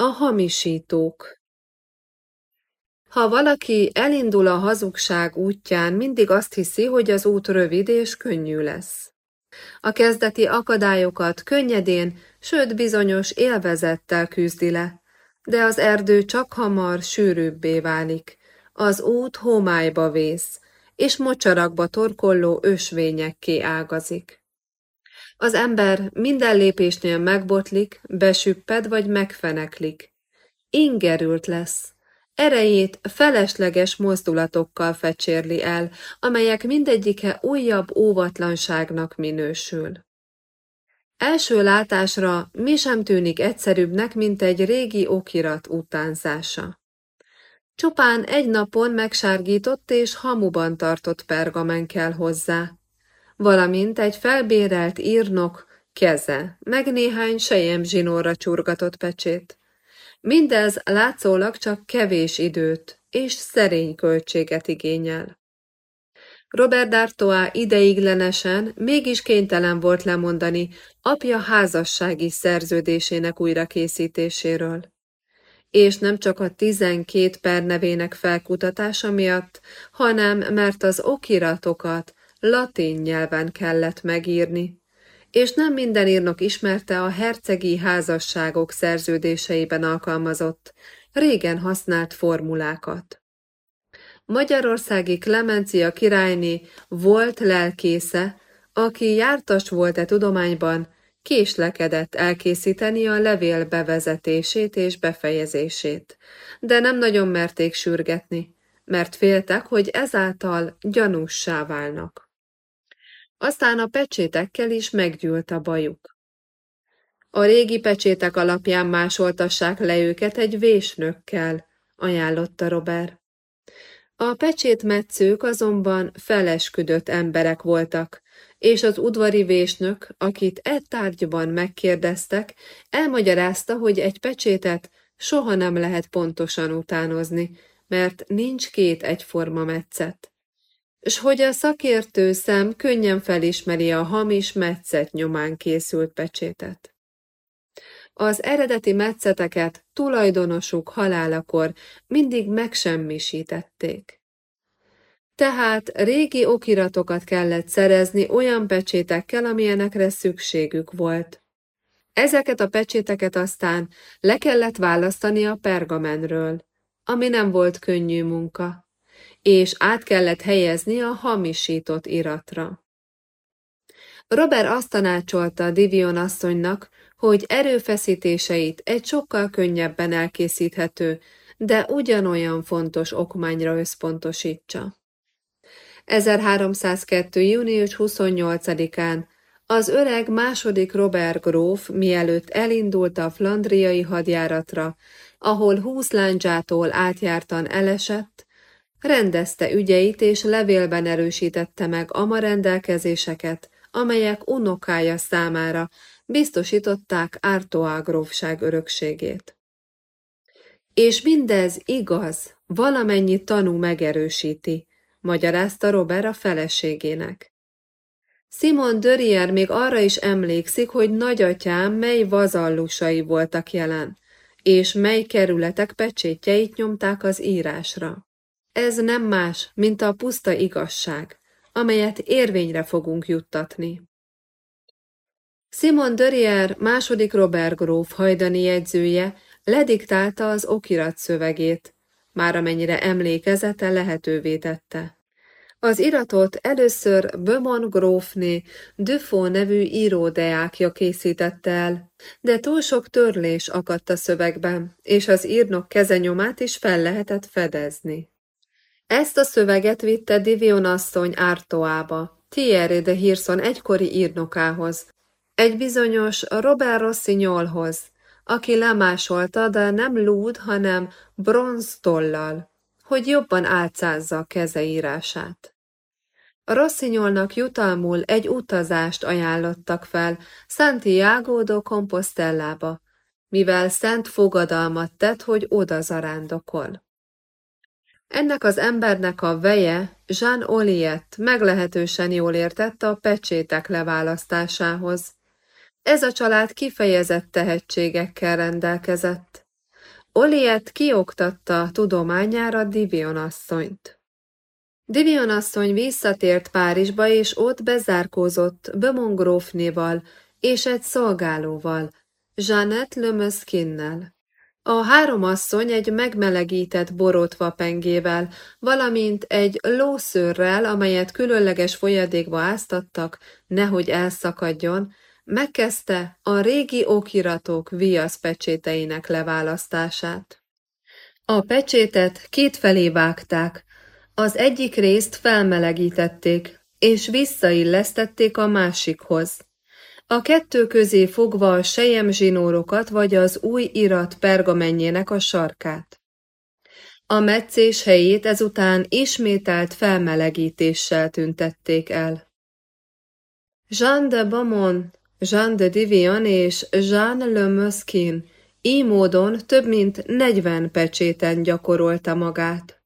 A hamisítók Ha valaki elindul a hazugság útján, mindig azt hiszi, hogy az út rövid és könnyű lesz. A kezdeti akadályokat könnyedén, sőt bizonyos élvezettel küzdi le, de az erdő csak hamar sűrűbbé válik, az út homályba vész, és mocsarakba torkolló ösvényekké ágazik. Az ember minden lépésnél megbotlik, besüpped vagy megfeneklik. Ingerült lesz, erejét felesleges mozdulatokkal fecsérli el, amelyek mindegyike újabb óvatlanságnak minősül. Első látásra mi sem tűnik egyszerűbbnek, mint egy régi okirat utánzása. Csupán egy napon megsárgított és hamuban tartott pergamen kell hozzá, valamint egy felbérelt írnok keze, meg néhány zsinórra csurgatott pecsét. Mindez látszólag csak kevés időt és szerény költséget igényel. Robert D'Artois ideiglenesen mégis kénytelen volt lemondani apja házassági szerződésének újrakészítéséről. És nem csak a tizenkét per nevének felkutatása miatt, hanem mert az okiratokat latin nyelven kellett megírni, és nem minden írnok ismerte a hercegi házasságok szerződéseiben alkalmazott, régen használt formulákat. Magyarországi Klemencia királyné volt lelkésze, aki jártas volt-e tudományban, késlekedett elkészíteni a levél bevezetését és befejezését, de nem nagyon merték sürgetni, mert féltek, hogy ezáltal gyanússá válnak. Aztán a pecsétekkel is meggyűlt a bajuk. A régi pecsétek alapján másoltassák le őket egy vésnökkel, ajánlotta Robert. A pecsétmetszők azonban felesküdött emberek voltak, és az udvari vésnök, akit e tárgyban megkérdeztek, elmagyarázta, hogy egy pecsétet soha nem lehet pontosan utánozni, mert nincs két egyforma metszet s hogy a szakértő szem könnyen felismeri a hamis metszet nyomán készült pecsétet. Az eredeti metszeteket tulajdonosuk halálakor mindig megsemmisítették. Tehát régi okiratokat kellett szerezni olyan pecsétekkel, amilyenekre szükségük volt. Ezeket a pecséteket aztán le kellett választani a pergamenről, ami nem volt könnyű munka és át kellett helyezni a hamisított iratra. Robert azt tanácsolta Divion asszonynak, hogy erőfeszítéseit egy sokkal könnyebben elkészíthető, de ugyanolyan fontos okmányra összpontosítsa. 1302. június 28-án az öreg második Robert gróf mielőtt elindult a flandriai hadjáratra, ahol húsz láncsától átjártan elesett, Rendezte ügyeit és levélben erősítette meg ama rendelkezéseket, amelyek unokája számára biztosították Ártoá grófság örökségét. És mindez igaz, valamennyi tanú megerősíti, magyarázta Robert a feleségének. Simon Dörrier még arra is emlékszik, hogy nagyatyám mely vazallusai voltak jelen, és mely kerületek pecsétjeit nyomták az írásra. Ez nem más, mint a puszta igazság, amelyet érvényre fogunk juttatni. Simon Dörrier második Robert gróf hajdani jegyzője lediktálta az okirat szövegét, már amennyire emlékezete lehetővé tette. Az iratot először Bömon grófné Dufo nevű íródeákja készítette el, de túl sok törlés akadt a szövegben, és az írnok kezenyomát is fel lehetett fedezni. Ezt a szöveget vitte Divion asszony Ártoába, Thierry de Hirson egykori írnokához, egy bizonyos Robert Rossignolhoz, aki lemásolta, de nem lúd, hanem bronztollal, hogy jobban álcázza a kezeírását. Rossignolnak jutalmul egy utazást ajánlottak fel Santiago do Compostellába, mivel szent fogadalmat tett, hogy oda zarándokol. Ennek az embernek a veje, Jean Oliet meglehetősen jól értette a pecsétek leválasztásához. Ez a család kifejezett tehetségekkel rendelkezett. Oliet kioktatta tudományára Divion asszonyt. Divion asszony visszatért Párizsba, és ott bezárkózott Bömon grófnéval és egy szolgálóval, Jeannette Lemöskinnel. A három asszony egy megmelegített borotva pengével, valamint egy lószőrrel, amelyet különleges folyadékba áztattak, nehogy elszakadjon, megkezdte a régi okiratok viaszpecséteinek leválasztását. A pecsétet kétfelé vágták, az egyik részt felmelegítették, és visszaillesztették a másikhoz. A kettő közé fogva a zsinórokat vagy az új irat pergamenjének a sarkát. A meccés helyét ezután ismételt felmelegítéssel tüntették el. Jean de Beaumont, Jean de Divion és Jean Le Muskin így módon több mint negyven pecséten gyakorolta magát.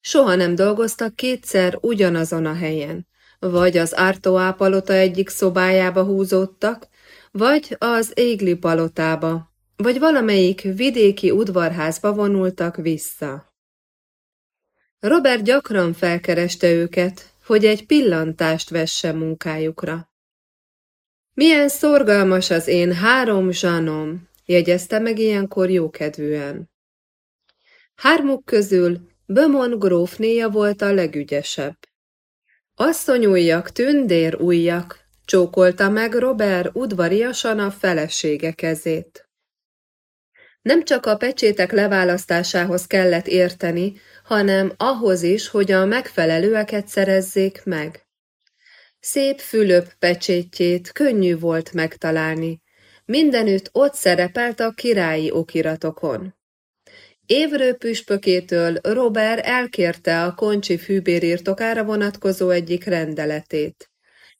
Soha nem dolgoztak kétszer ugyanazon a helyen vagy az Ártoá palota egyik szobájába húzódtak, vagy az Égli palotába, vagy valamelyik vidéki udvarházba vonultak vissza. Robert gyakran felkereste őket, hogy egy pillantást vesse munkájukra. Milyen szorgalmas az én három zsanom, jegyezte meg ilyenkor jókedvűen. Hármuk közül Bömon grófnéja volt a legügyesebb. Asszonyújjak, tündérújjak, csókolta meg Robert udvariasan a felesége kezét. Nem csak a pecsétek leválasztásához kellett érteni, hanem ahhoz is, hogy a megfelelőeket szerezzék meg. Szép Fülöp pecsétjét könnyű volt megtalálni, mindenütt ott szerepelt a királyi okiratokon. Évrő püspökétől Robert elkérte a koncsi fűbérírtokára vonatkozó egyik rendeletét.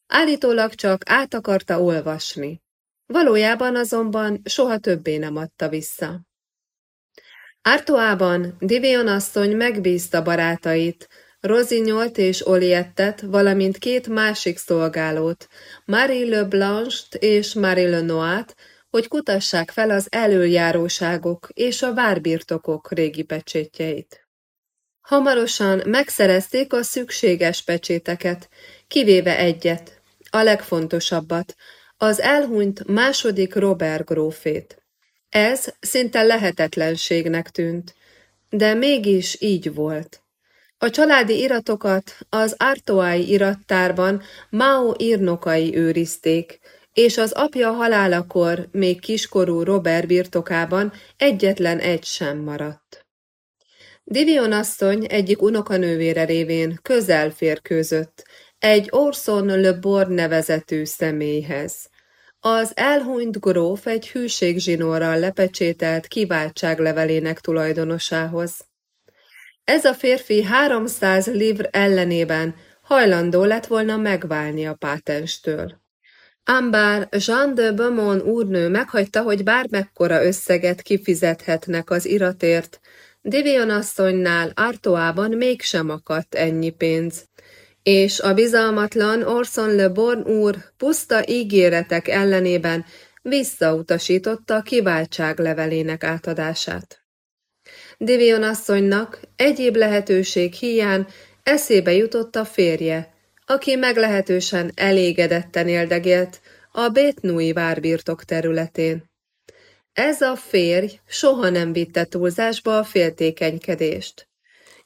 Állítólag csak át akarta olvasni. Valójában azonban soha többé nem adta vissza. Ártoában Divion asszony megbízta barátait, Rozinyolt és Oliettet, valamint két másik szolgálót, Marie Le Blanche-t és Marie Le Noat, hogy kutassák fel az előjáróságok és a várbirtokok régi pecsétjeit. Hamarosan megszerezték a szükséges pecséteket, kivéve egyet, a legfontosabbat, az elhunyt második Robert grófét. Ez szinte lehetetlenségnek tűnt, de mégis így volt. A családi iratokat az Artoái irattárban Mao írnokai őrizték, és az apja halálakor még kiskorú Robert birtokában egyetlen egy sem maradt. Divion asszony egyik unokanővére révén közel férkőzött egy Orson Le Born nevezetű személyhez. Az elhunyt gróf egy hűségzsinórral lepecsételt kiváltságlevelének tulajdonosához. Ez a férfi 300 livr ellenében hajlandó lett volna megválni a pátenstől. Ám bár Jean de Beaumont úrnő meghagyta, hogy bármekkora összeget kifizethetnek az iratért, Divion asszonynál Artoában mégsem akadt ennyi pénz, és a bizalmatlan Orson Le Born úr puszta ígéretek ellenében visszautasította a kiváltság levelének átadását. Divion asszonynak egyéb lehetőség hiány eszébe jutott a férje, aki meglehetősen elégedetten éldegélt a Bétnúi várbirtok területén. Ez a férj soha nem vitte túlzásba a féltékenykedést.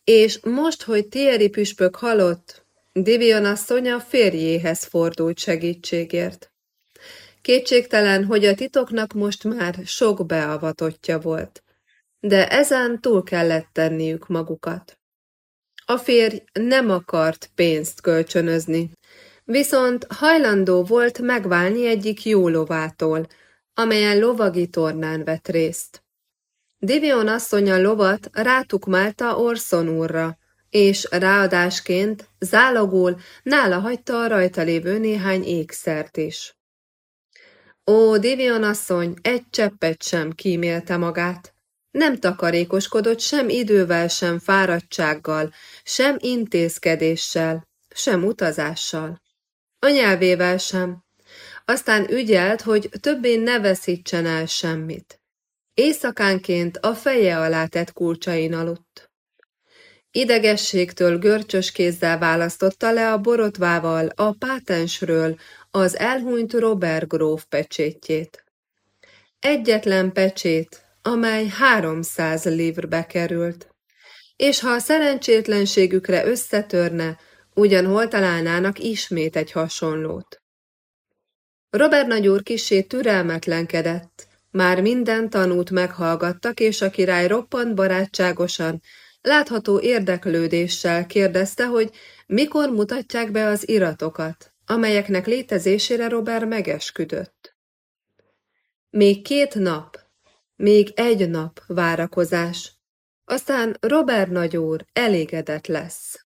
És most, hogy Thierry püspök halott, Divion asszony a férjéhez fordult segítségért. Kétségtelen, hogy a titoknak most már sok beavatottja volt, de ezen túl kellett tenniük magukat. A férj nem akart pénzt kölcsönözni, viszont hajlandó volt megválni egyik jó lovától, amelyen lovagi tornán vett részt. Divion asszony a lovat rátukmálta Orson úrra, és ráadásként zálogul nála hagyta a rajta lévő néhány ékszert is. Ó, Divion asszony egy cseppet sem kímélte magát. Nem takarékoskodott sem idővel, sem fáradtsággal, sem intézkedéssel, sem utazással. A nyelvével sem. Aztán ügyelt, hogy többé ne veszítsen el semmit. Éjszakánként a feje alá tett kulcsain aludt. Idegességtől görcsös kézzel választotta le a borotvával a pátensről az elhunyt Robert gróf pecsétjét. Egyetlen pecsét, amely háromszáz livrbe került. És ha a szerencsétlenségükre összetörne, ugyanhol találnának ismét egy hasonlót. Robert nagyúr kisé türelmetlenkedett, már minden tanút meghallgattak, és a király roppant barátságosan, látható érdeklődéssel kérdezte, hogy mikor mutatják be az iratokat, amelyeknek létezésére Robert megesküdött. Még két nap, még egy nap várakozás, aztán Robert nagyúr elégedett lesz.